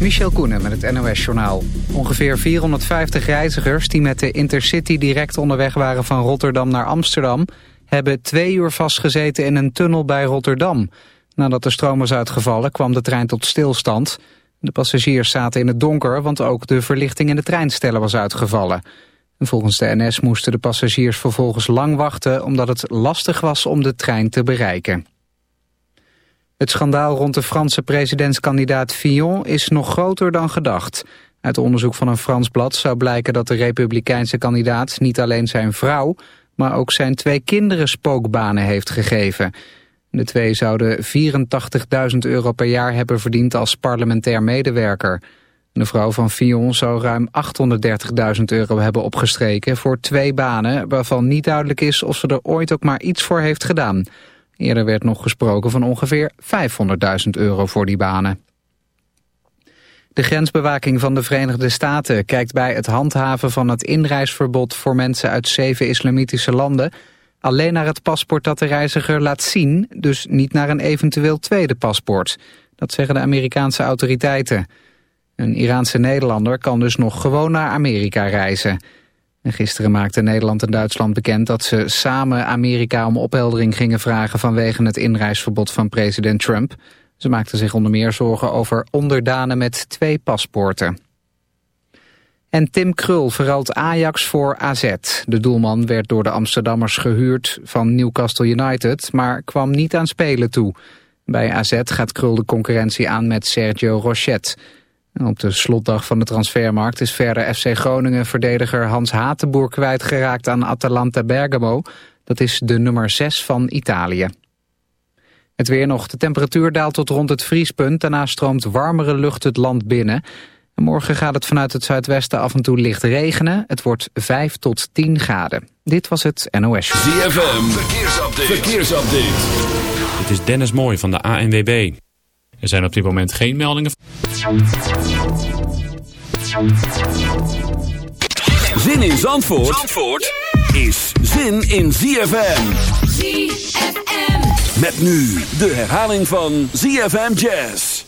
Michel Koenen met het NOS-journaal. Ongeveer 450 reizigers die met de Intercity direct onderweg waren van Rotterdam naar Amsterdam... hebben twee uur vastgezeten in een tunnel bij Rotterdam. Nadat de stroom was uitgevallen kwam de trein tot stilstand. De passagiers zaten in het donker, want ook de verlichting in de treinstellen was uitgevallen. volgens de NS moesten de passagiers vervolgens lang wachten... omdat het lastig was om de trein te bereiken. Het schandaal rond de Franse presidentskandidaat Fillon is nog groter dan gedacht. Uit onderzoek van een Frans blad zou blijken dat de republikeinse kandidaat niet alleen zijn vrouw, maar ook zijn twee kinderen spookbanen heeft gegeven. De twee zouden 84.000 euro per jaar hebben verdiend als parlementair medewerker. De vrouw van Fillon zou ruim 830.000 euro hebben opgestreken voor twee banen... waarvan niet duidelijk is of ze er ooit ook maar iets voor heeft gedaan. Eerder werd nog gesproken van ongeveer 500.000 euro voor die banen. De grensbewaking van de Verenigde Staten kijkt bij het handhaven van het inreisverbod voor mensen uit zeven islamitische landen alleen naar het paspoort dat de reiziger laat zien, dus niet naar een eventueel tweede paspoort. Dat zeggen de Amerikaanse autoriteiten. Een Iraanse Nederlander kan dus nog gewoon naar Amerika reizen. En gisteren maakten Nederland en Duitsland bekend dat ze samen Amerika om opheldering gingen vragen vanwege het inreisverbod van president Trump. Ze maakten zich onder meer zorgen over onderdanen met twee paspoorten. En Tim Krul verruilt Ajax voor AZ. De doelman werd door de Amsterdammers gehuurd van Newcastle United, maar kwam niet aan spelen toe. Bij AZ gaat Krul de concurrentie aan met Sergio Rochet. Op de slotdag van de transfermarkt is verder FC Groningen verdediger Hans Hatenboer kwijtgeraakt aan Atalanta Bergamo. Dat is de nummer 6 van Italië. Het weer nog. De temperatuur daalt tot rond het vriespunt. Daarna stroomt warmere lucht het land binnen. morgen gaat het vanuit het zuidwesten af en toe licht regenen. Het wordt 5 tot 10 graden. Dit was het NOS. ZFM. Verkeersupdate. Verkeersupdate. Het is Dennis Mooi van de ANWB. Er zijn op dit moment geen meldingen. Zin in Zandvoort, Zandvoort is zin in ZFM. ZFM. Met nu de herhaling van ZFM Jazz.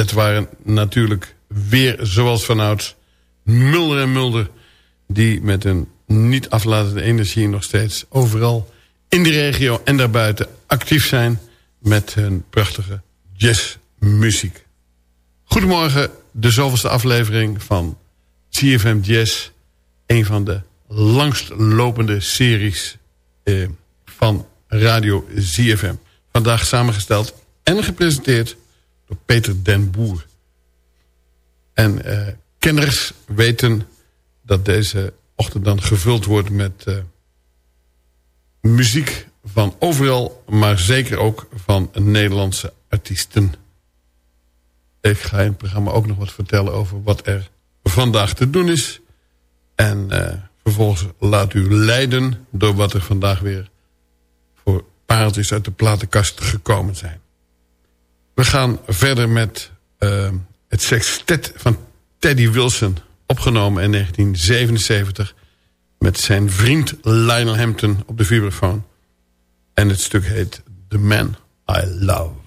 Dat waren natuurlijk weer, zoals vanouds, Mulder en Mulder... die met een niet aflatende energie nog steeds overal in de regio en daarbuiten actief zijn... met hun prachtige jazzmuziek. Goedemorgen, de zoveelste aflevering van CFM Jazz. Een van de langstlopende series eh, van Radio ZFM. Vandaag samengesteld en gepresenteerd Peter den Boer. En eh, kenners weten dat deze ochtend dan gevuld wordt met eh, muziek van overal... maar zeker ook van Nederlandse artiesten. Ik ga in het programma ook nog wat vertellen over wat er vandaag te doen is. En eh, vervolgens laat u leiden door wat er vandaag weer voor pareltjes uit de platenkast gekomen zijn. We gaan verder met uh, het sextet van Teddy Wilson, opgenomen in 1977... met zijn vriend Lionel Hampton op de vibrafoon. En het stuk heet The Man I Love.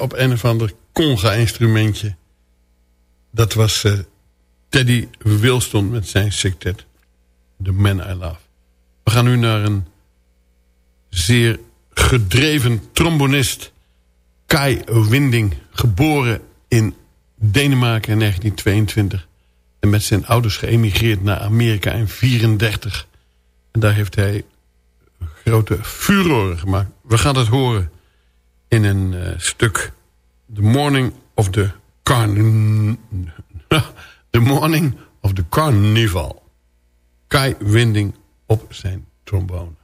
Op een of ander conga-instrumentje. Dat was uh, Teddy Wilston met zijn sextet. The Man I Love. We gaan nu naar een zeer gedreven trombonist. Kai Winding, geboren in Denemarken in 1922. En met zijn ouders geëmigreerd naar Amerika in 1934. En daar heeft hij grote furoren gemaakt. We gaan het horen in een uh, stuk. The Morning of the Carn... the Morning of the Carnival. Kai Winding op zijn trombone.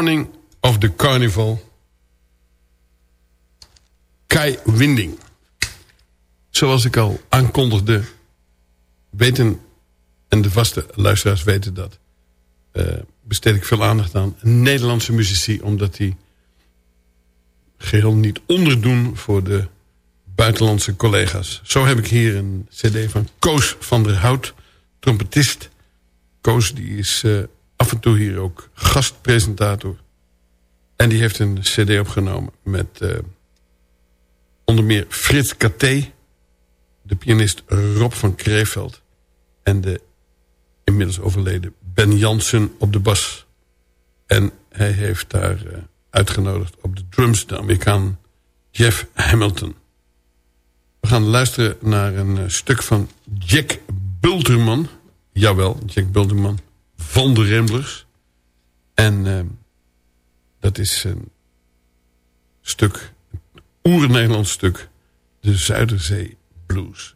Morning of the Carnival. Kai Winding. Zoals ik al aankondigde... weten, en de vaste luisteraars weten dat... Uh, besteed ik veel aandacht aan Nederlandse muzici... omdat die geheel niet onderdoen voor de buitenlandse collega's. Zo heb ik hier een cd van Koos van der Hout, trompetist. Koos die is uh, af en toe hier ook gastpresentator. En die heeft een cd opgenomen met uh, onder meer Frits Katé... de pianist Rob van Kreeveld... en de inmiddels overleden Ben Jansen op de bas. En hij heeft daar uh, uitgenodigd op de drums de Amerikaan Jeff Hamilton. We gaan luisteren naar een uh, stuk van Jack Bulterman. Jawel, Jack Bulterman van de Ramblers. En uh, dat is een stuk, oer-Nederlands stuk, de Zuiderzee Blues.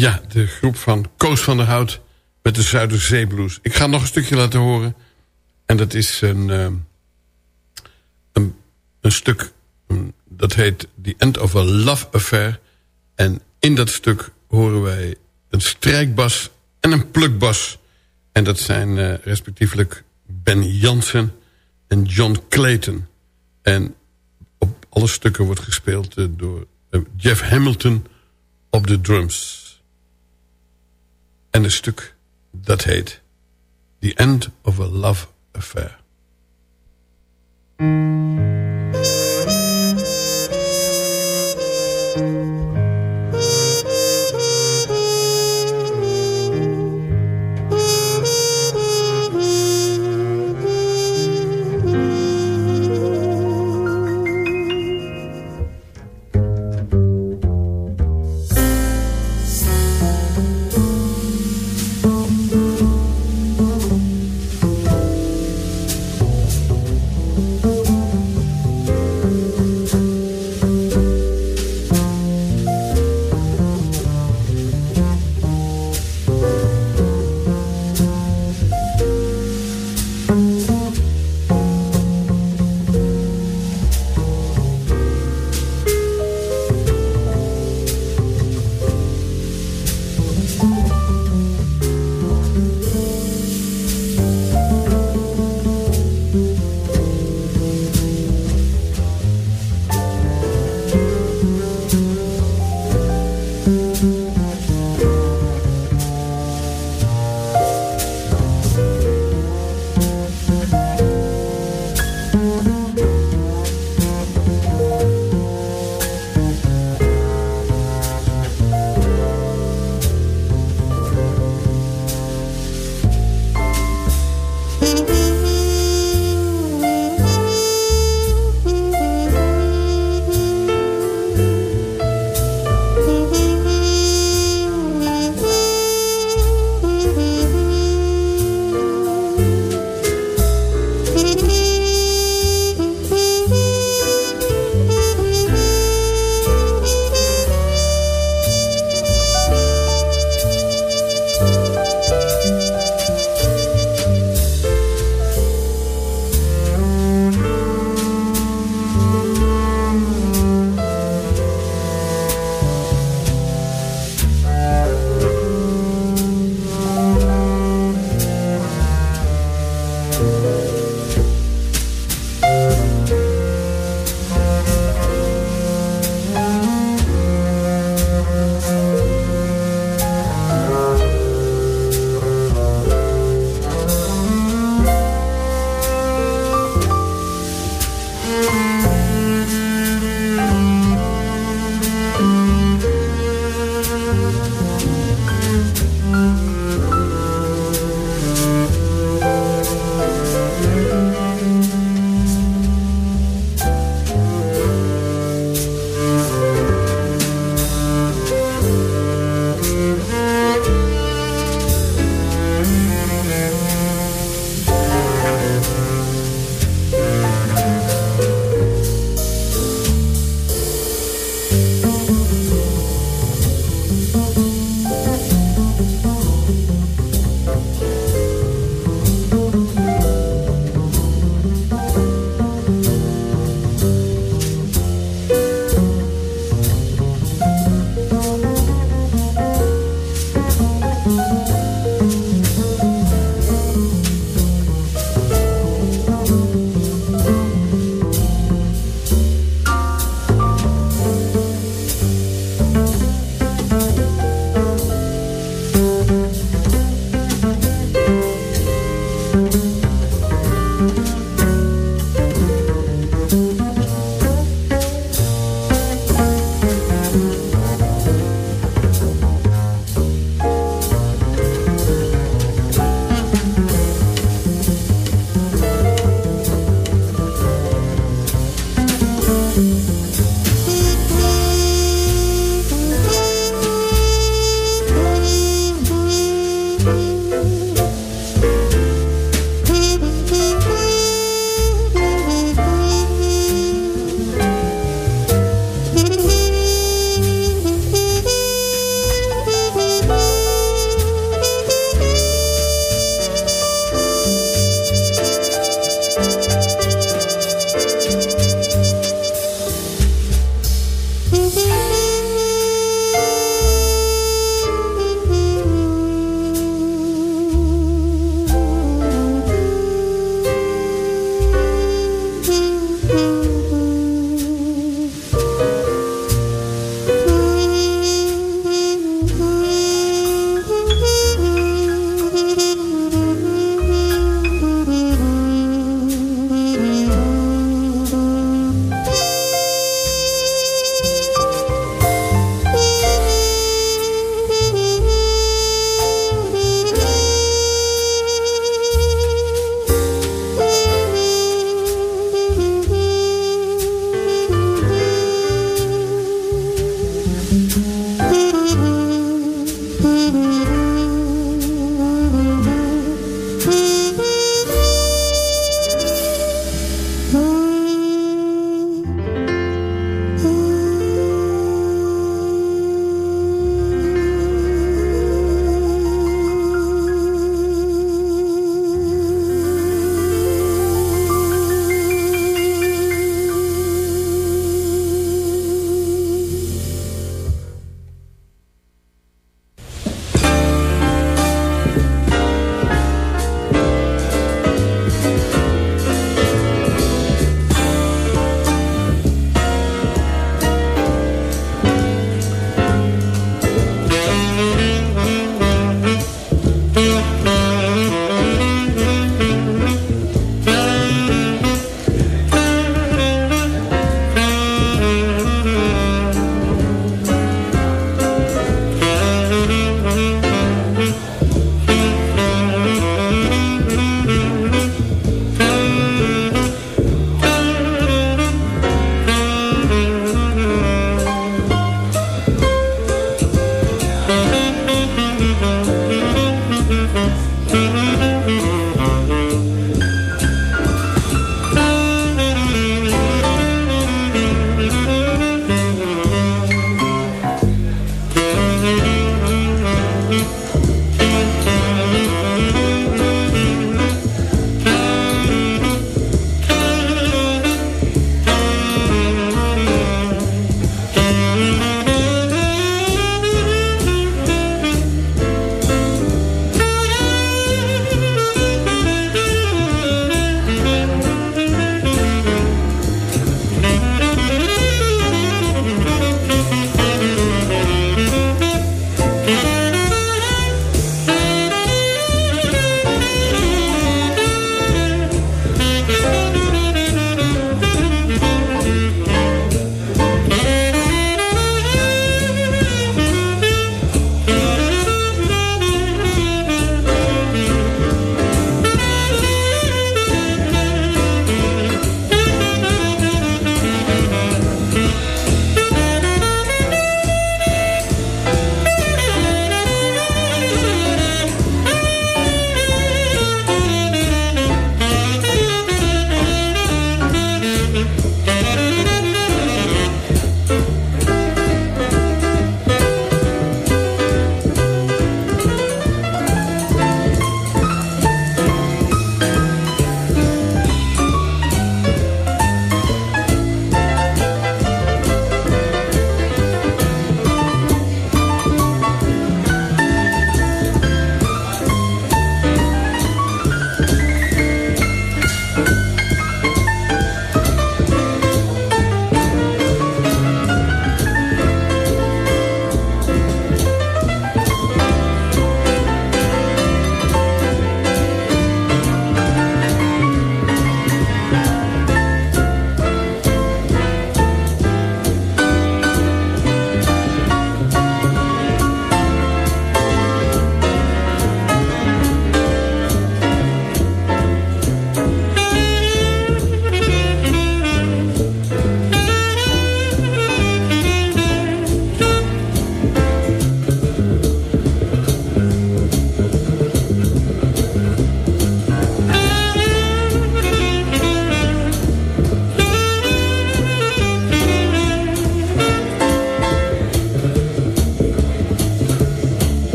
Ja, de groep van Koos van der Hout met de Zuiderzeeblues. Ik ga nog een stukje laten horen. En dat is een, eh, een, stuk dat heet The End of a Love Affair. En in dat stuk horen wij een strijkbas en een plukbas. En dat zijn uh, respectievelijk Ben Jansen en John Clayton. En op alle stukken wordt gespeeld uh, door Jeff Hamilton op de drums. En een stuk dat heet The End of a Love Affair.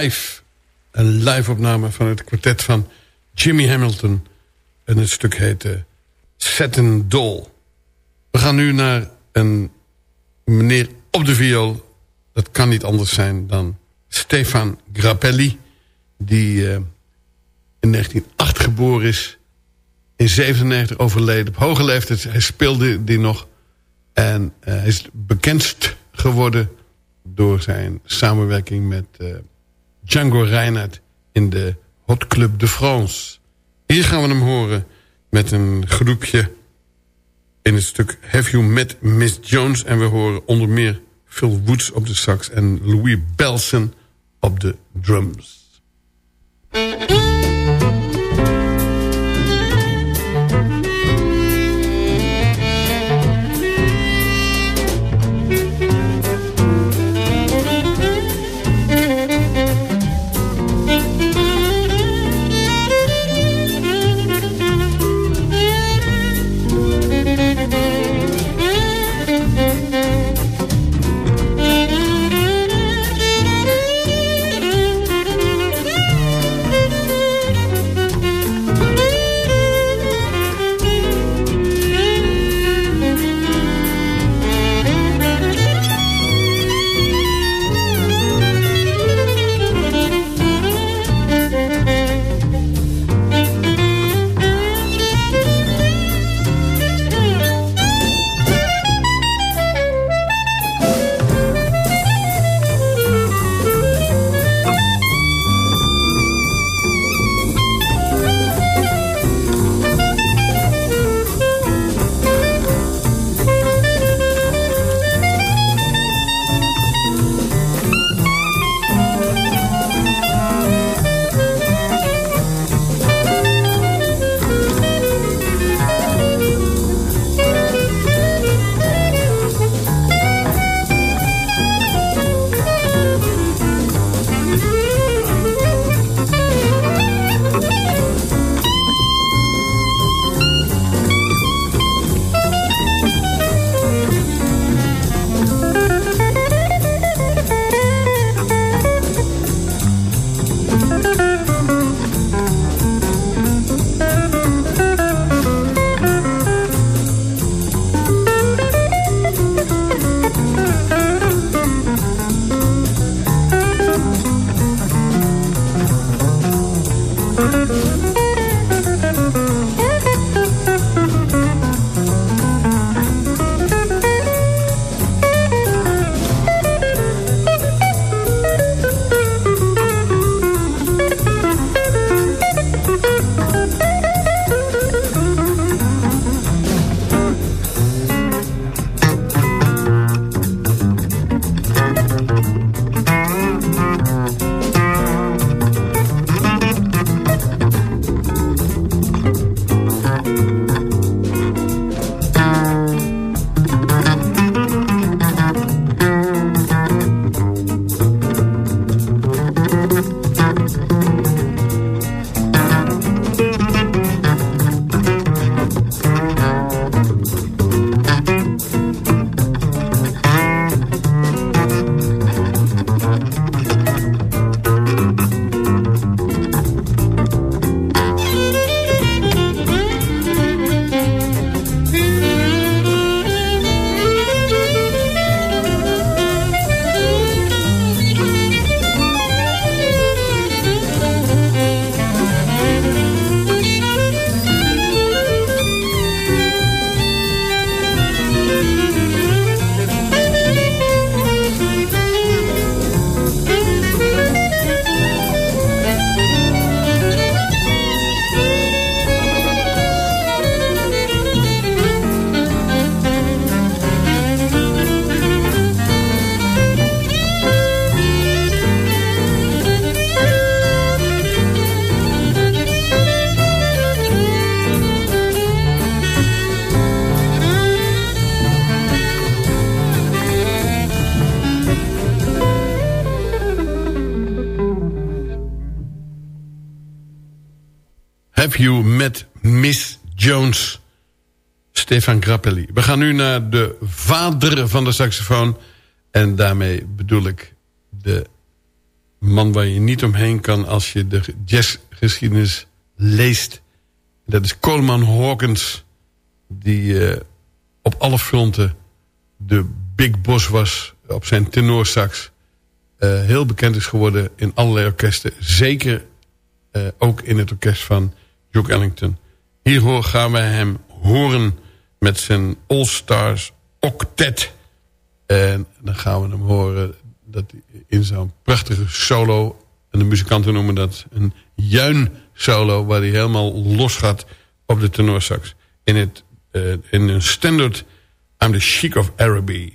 Live. Een live opname van het kwartet van Jimmy Hamilton. En het stuk heet uh, Satin Doll. We gaan nu naar een meneer op de viool. Dat kan niet anders zijn dan Stefan Grappelli. Die uh, in 1908 geboren is. In 97 overleden. Op hoge leeftijd. Hij speelde die nog. En hij is bekendst geworden door zijn samenwerking met Django Reinhardt in de Hot Club de France. Hier gaan we hem horen met een groepje in het stuk Have You Met Miss Jones. En we horen onder meer Phil Woods op de sax en Louis Belson op de drums. Stefan Grappelli. We gaan nu naar de vader van de saxofoon. En daarmee bedoel ik de man waar je niet omheen kan... als je de jazzgeschiedenis leest. Dat is Coleman Hawkins. Die uh, op alle fronten de big boss was op zijn tenorsax. Uh, heel bekend is geworden in allerlei orkesten. Zeker uh, ook in het orkest van Duke Ellington. Hier gaan wij hem horen met zijn All Stars Octet. En dan gaan we hem horen dat in zo'n prachtige solo... en de muzikanten noemen dat een juin solo... waar hij helemaal los gaat op de tenorsax. In, het, uh, in een standard I'm the Sheik of Araby.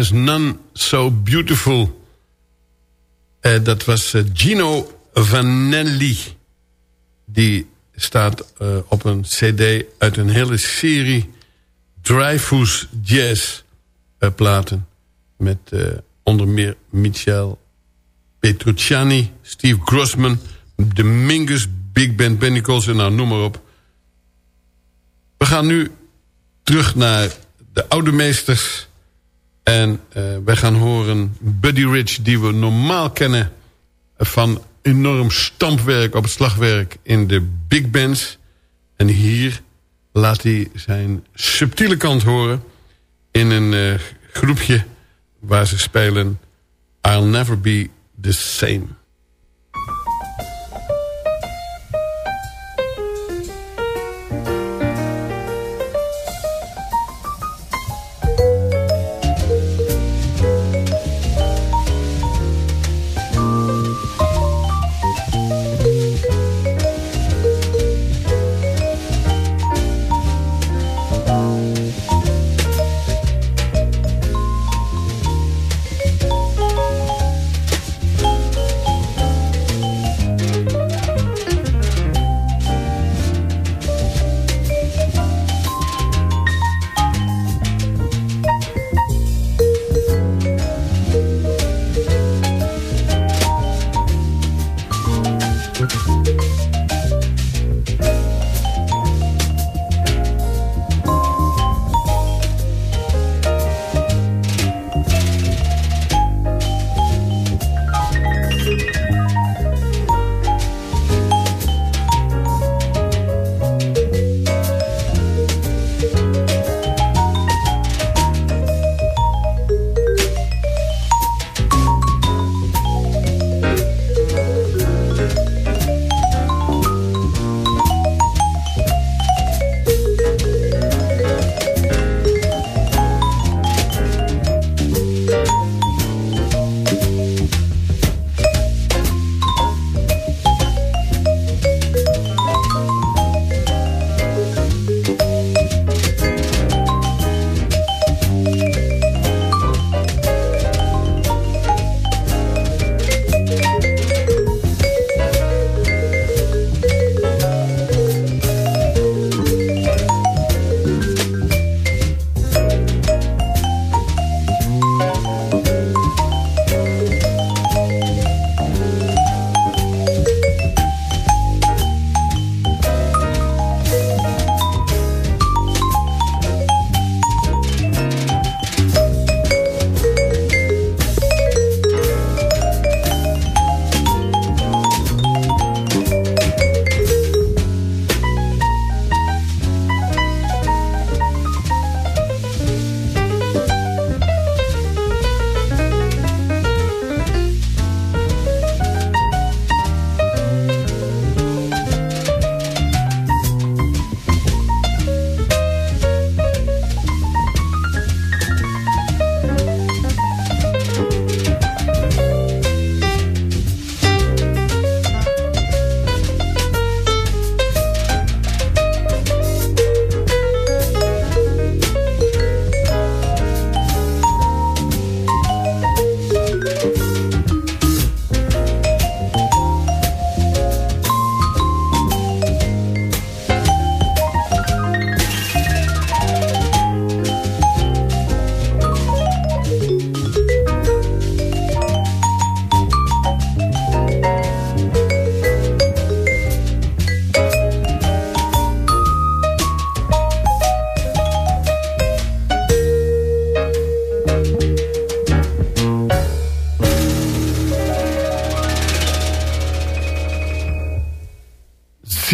There's None So Beautiful. Eh, dat was eh, Gino Vanelli. Die staat eh, op een cd uit een hele serie Dreyfus Jazz platen. Met onder meer Michel Petrucciani, Steve Grossman... de Mingus Big Band Bennicles en nou noem maar op. We gaan nu terug naar de oude meesters... En uh, gaan horen Buddy Rich, die we normaal kennen... van enorm stampwerk op het slagwerk in de big bands. En hier laat hij zijn subtiele kant horen... in een uh, groepje waar ze spelen... I'll Never Be The Same.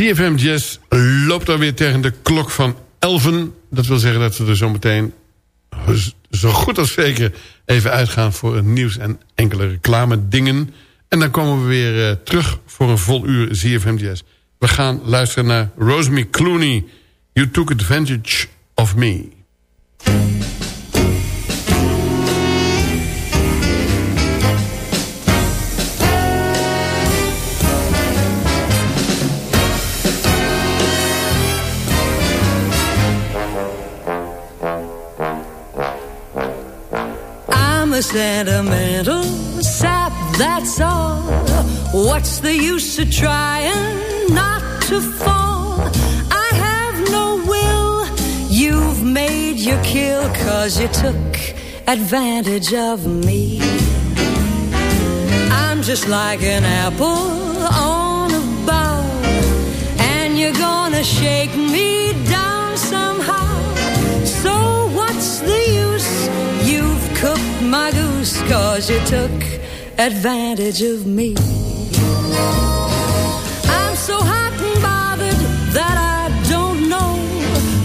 CFM Jazz loopt alweer tegen de klok van 11. Dat wil zeggen dat we er zo meteen zo goed als zeker even uitgaan voor het nieuws en enkele reclame dingen. En dan komen we weer uh, terug voor een vol uur CFM Jazz. We gaan luisteren naar Rosemary Clooney. You took advantage of Me. Sentimental oh, sap, that's all. What's the use of trying not to fall? I have no will, you've made your kill, cause you took advantage of me. I'm just like an apple on a bough, and you're gonna shake me down somehow. So what's the use? You've cooked my goose, cause you took advantage of me. I'm so hot and bothered that I don't know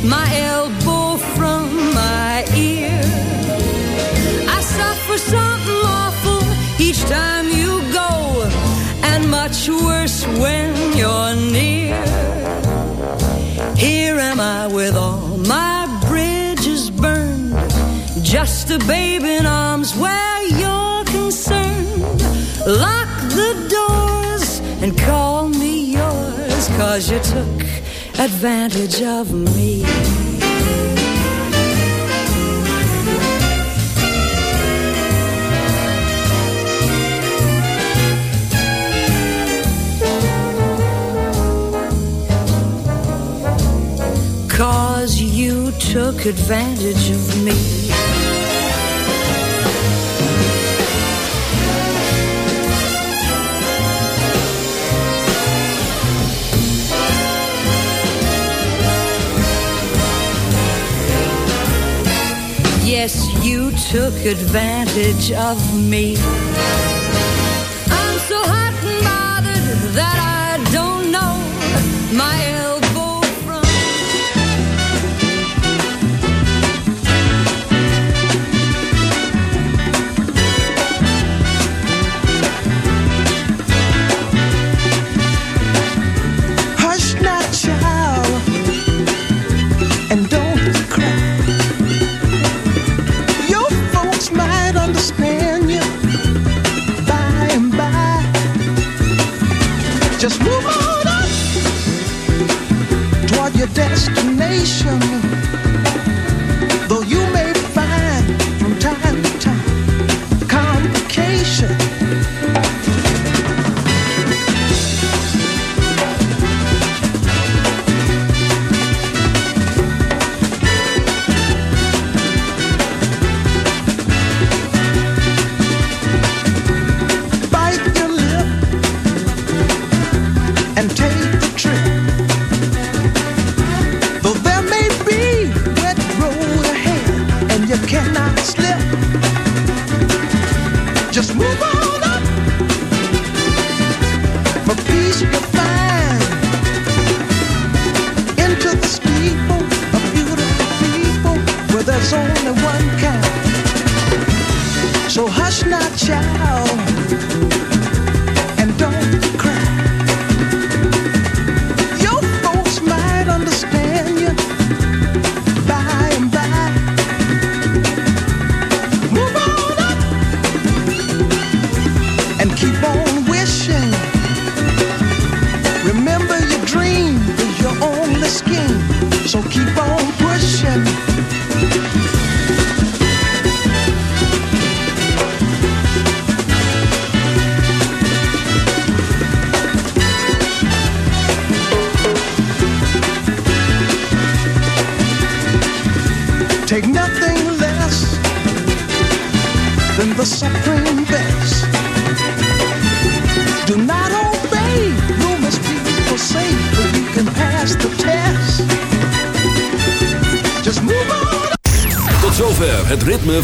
my elbow from my ear. I suffer something awful each time you go, and much worse when you're near. Here am I with all just a babe in arms where you're concerned. Lock the doors and call me yours, cause you took advantage of me. Cause you took advantage of me. Yes, you took advantage of me. Just move on up toward your destination.